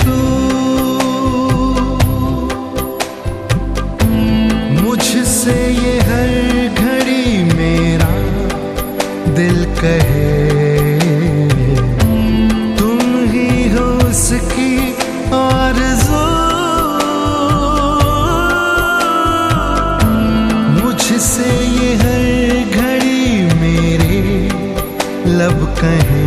तू। मुझसे हर घड़ी मेरा दिल कहे। तुम ही हो उसकी मुझसे हर घड़ी मेरे लब कहे।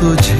तुझे